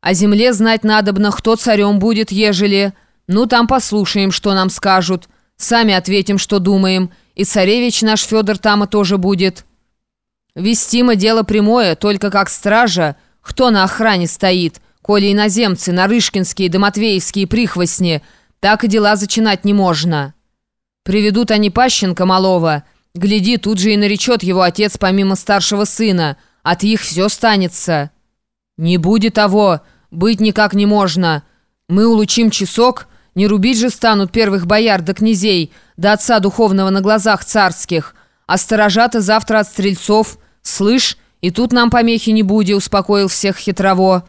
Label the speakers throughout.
Speaker 1: О земле знать надобно, кто царем будет, ежели... Ну, там послушаем, что нам скажут. Сами ответим, что думаем. И царевич наш Федор Тама тоже будет. Вестимо дело прямое, только как стража. Кто на охране стоит? Коли иноземцы, нарышкинские да матвеевские прихвостни, так и дела зачинать не можно. Приведут они Пащенко малого. Гляди, тут же и наречет его отец помимо старшего сына. От их все станется». «Не будет того, быть никак не можно. Мы улучим часок, не рубить же станут первых бояр да князей, да отца духовного на глазах царских, а сторожата завтра от стрельцов. Слышь, и тут нам помехи не буди», — успокоил всех хитрово.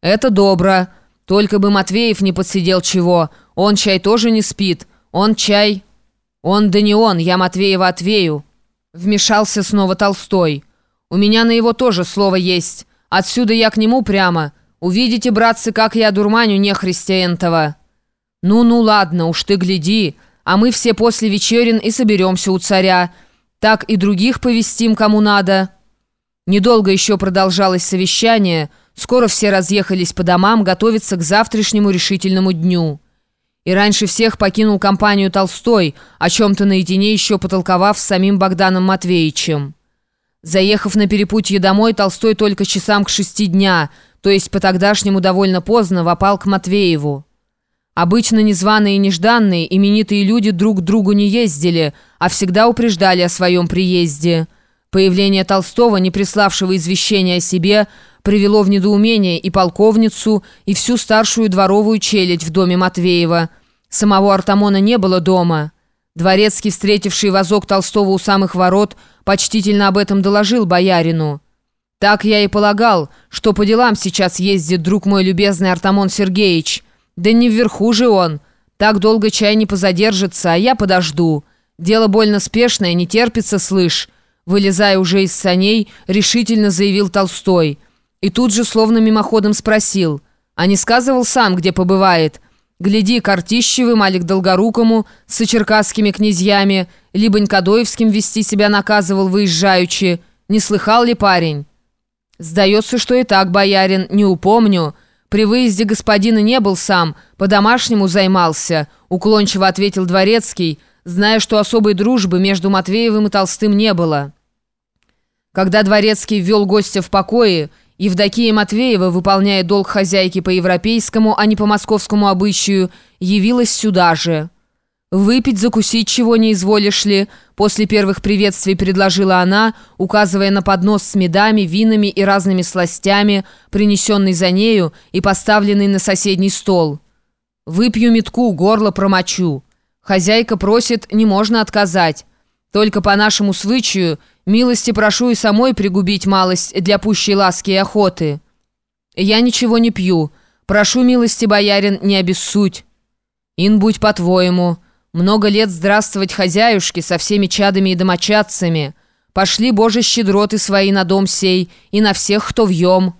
Speaker 1: «Это добро. Только бы Матвеев не подсидел чего. Он чай тоже не спит. Он чай...» «Он да не он, я Матвеева отвею», — вмешался снова Толстой. «У меня на его тоже слово есть». Отсюда я к нему прямо. Увидите, братцы, как я дурманю нехристя энтова. Ну-ну, ладно, уж ты гляди, а мы все после вечерин и соберемся у царя. Так и других повестим, кому надо». Недолго еще продолжалось совещание, скоро все разъехались по домам готовиться к завтрашнему решительному дню. И раньше всех покинул компанию Толстой, о чем-то наедине еще потолковав с самим Богданом Матвеевичем. Заехав на перепутье домой, Толстой только часам к шести дня, то есть по-тогдашнему довольно поздно, вопал к Матвееву. Обычно незваные и нежданные, именитые люди друг к другу не ездили, а всегда упреждали о своем приезде. Появление Толстого, не приславшего извещения о себе, привело в недоумение и полковницу, и всю старшую дворовую челядь в доме Матвеева. Самого Артамона не было дома. Дворецкий, встретивший вазок Толстого у самых ворот, почтительно об этом доложил боярину. «Так я и полагал, что по делам сейчас ездит друг мой любезный Артамон Сергеевич. Да не вверху же он. Так долго чай не позадержится, а я подожду. Дело больно спешное, не терпится, слышь». Вылезая уже из саней, решительно заявил Толстой. И тут же, словно мимоходом, спросил, «А не сказывал сам, где побывает?» Гляди, Картищевым, Алик Долгорукому, с черкасскими князьями, либо Нькадоевским вести себя наказывал выезжаючи. Не слыхал ли парень? Сдается, что и так, боярин, не упомню. При выезде господина не был сам, по-домашнему займался, уклончиво ответил Дворецкий, зная, что особой дружбы между Матвеевым и Толстым не было. Когда Дворецкий ввел гостя в покое, Евдокия Матвеева, выполняя долг хозяйки по европейскому, а не по московскому обычаю, явилась сюда же. «Выпить, закусить чего не изволишь ли?» После первых приветствий предложила она, указывая на поднос с медами, винами и разными сластями, принесенный за нею и поставленный на соседний стол. «Выпью метку, горло промочу. Хозяйка просит, не можно отказать. Только по нашему свычаю милости прошу и самой пригубить малость для пущей ласки и охоты. Я ничего не пью. Прошу милости, боярин, не обессудь. Ин будь по-твоему. Много лет здравствовать хозяюшке со всеми чадами и домочадцами. Пошли, Боже, щедроты свои на дом сей и на всех, кто вьем.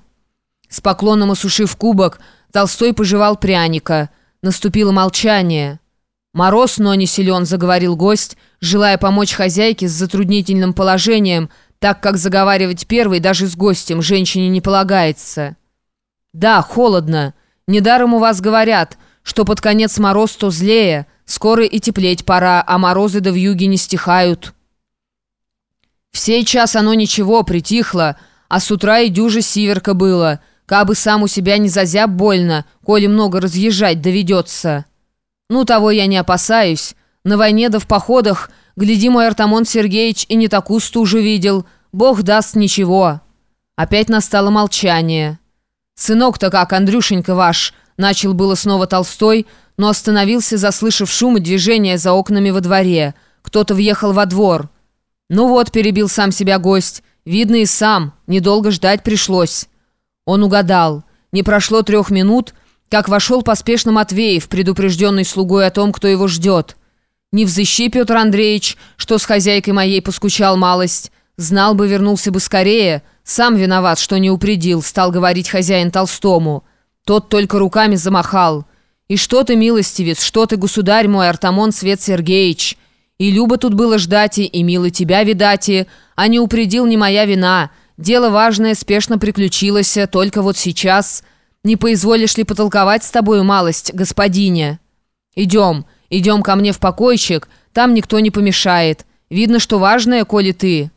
Speaker 1: С поклоном осушив кубок, Толстой пожевал пряника. Наступило молчание. «Мороз, но не силен», — заговорил гость, желая помочь хозяйке с затруднительным положением, так как заговаривать первой даже с гостем женщине не полагается. «Да, холодно. Недаром у вас говорят, что под конец мороз то злее, скоро и теплеть пора, а морозы да в юге не стихают». В сей час оно ничего, притихло, а с утра и дюже сиверка было, кабы сам у себя не зазяб больно, коли много разъезжать доведется». «Ну, того я не опасаюсь. На войне да в походах, гляди, мой Артамон Сергеевич и не такую стужу видел. Бог даст ничего». Опять настало молчание. «Сынок-то как, Андрюшенька ваш?» Начал было снова Толстой, но остановился, заслышав шум и движение за окнами во дворе. Кто-то въехал во двор. «Ну вот», — перебил сам себя гость, — «видно и сам, недолго ждать пришлось». Он угадал. Не прошло трех минут, как вошел поспешно Матвеев, предупрежденный слугой о том, кто его ждет. «Не взыщи, Петр Андреевич, что с хозяйкой моей поскучал малость. Знал бы, вернулся бы скорее. Сам виноват, что не упредил», — стал говорить хозяин Толстому. Тот только руками замахал. «И что ты, милостивец, что ты, государь мой, Артамон Свет Сергеевич? И Люба тут было ждать, и мило тебя видать, а не упредил не моя вина. Дело важное спешно приключилось, только вот сейчас...» Не поизволишь ли потолковать с тобою малость, господине? Идем, идем ко мне в покойчик, там никто не помешает. Видно, что важное, коли ты».